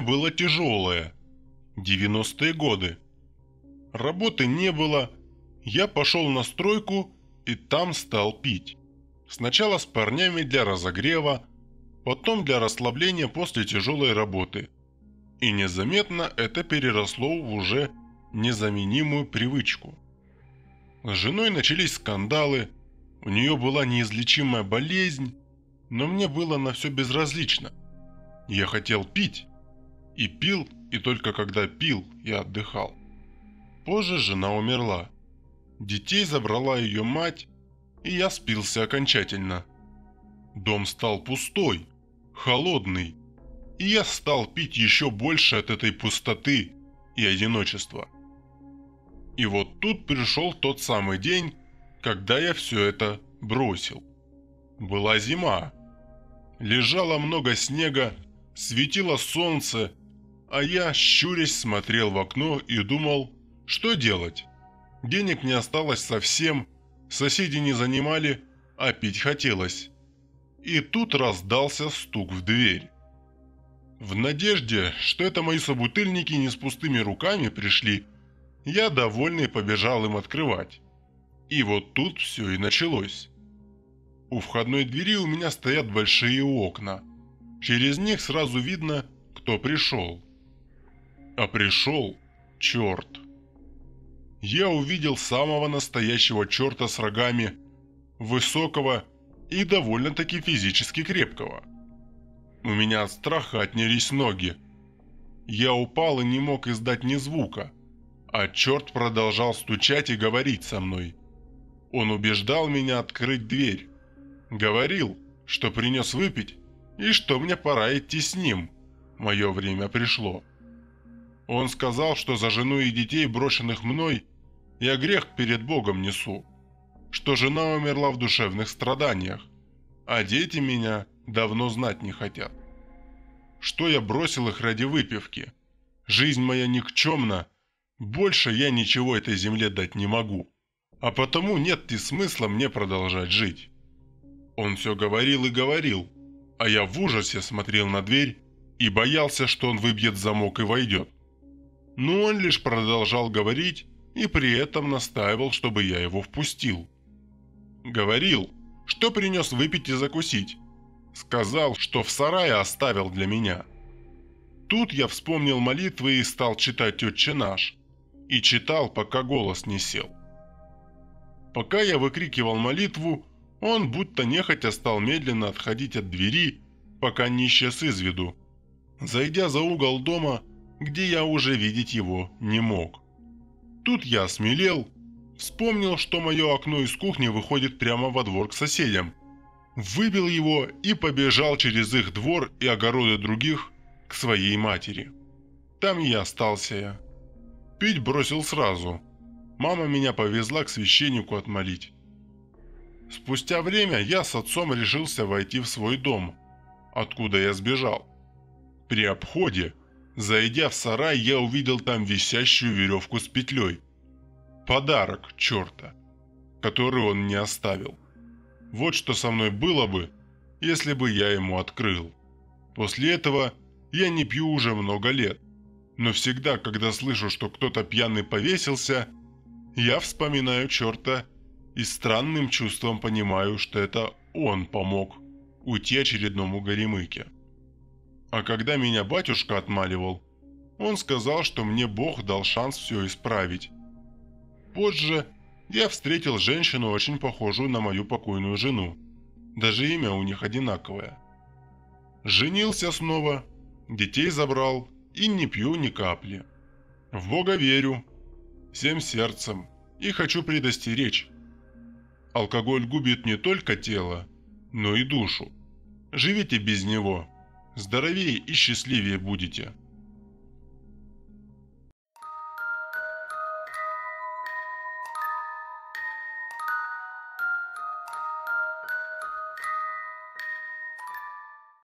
было тяжелое. 90-е годы. Работы не было. Я пошел на стройку и там стал пить. Сначала с парнями для разогрева, потом для расслабления после тяжелой работы. И незаметно это переросло в уже незаменимую привычку. С женой начались скандалы, у нее была неизлечимая болезнь, но мне было на все безразлично. Я хотел пить. И пил, и только когда пил, я отдыхал. Позже жена умерла. Детей забрала ее мать, и я спился окончательно. Дом стал пустой, холодный, и я стал пить еще больше от этой пустоты и одиночества. И вот тут пришел тот самый день, когда я все это бросил. Была зима. Лежало много снега, светило солнце, а я, щурясь, смотрел в окно и думал, что делать. Денег не осталось совсем, соседи не занимали, а пить хотелось. И тут раздался стук в дверь. В надежде, что это мои собутыльники не с пустыми руками пришли, я довольный побежал им открывать. И вот тут все и началось. У входной двери у меня стоят большие окна. Через них сразу видно, кто пришел. А пришел черт. Я увидел самого настоящего черта с рогами, высокого и довольно-таки физически крепкого. У меня от страха отнялись ноги. Я упал и не мог издать ни звука – а черт продолжал стучать и говорить со мной. Он убеждал меня открыть дверь. Говорил, что принес выпить и что мне пора идти с ним. Мое время пришло. Он сказал, что за жену и детей, брошенных мной, я грех перед Богом несу, что жена умерла в душевных страданиях, а дети меня давно знать не хотят. Что я бросил их ради выпивки. Жизнь моя никчемна, больше я ничего этой земле дать не могу. А потому нет и смысла мне продолжать жить. Он все говорил и говорил, а я в ужасе смотрел на дверь и боялся, что он выбьет замок и войдет. Но он лишь продолжал говорить и при этом настаивал, чтобы я его впустил. Говорил, что принес выпить и закусить. Сказал, что в сарае оставил для меня. Тут я вспомнил молитвы и стал читать «Отче наш», и читал, пока голос не сел. Пока я выкрикивал молитву, он будто нехотя стал медленно отходить от двери, пока не исчез из виду, зайдя за угол дома, где я уже видеть его не мог. Тут я осмелел, вспомнил, что мое окно из кухни выходит прямо во двор к соседям, выбил его и побежал через их двор и огороды других к своей матери. Там и остался я. Пить бросил сразу. Мама меня повезла к священнику отмолить. Спустя время я с отцом решился войти в свой дом, откуда я сбежал. При обходе, зайдя в сарай, я увидел там висящую веревку с петлей. Подарок черта, который он мне оставил. Вот что со мной было бы, если бы я ему открыл. После этого я не пью уже много лет – но всегда, когда слышу, что кто-то пьяный повесился, я вспоминаю черта и странным чувством понимаю, что это он помог уйти очередному горемыке. А когда меня батюшка отмаливал, он сказал, что мне Бог дал шанс все исправить. Позже я встретил женщину, очень похожую на мою покойную жену. Даже имя у них одинаковое. Женился снова, детей забрал и не пью ни капли. В Бога верю, всем сердцем, и хочу предостеречь. Алкоголь губит не только тело, но и душу. Живите без него, здоровее и счастливее будете.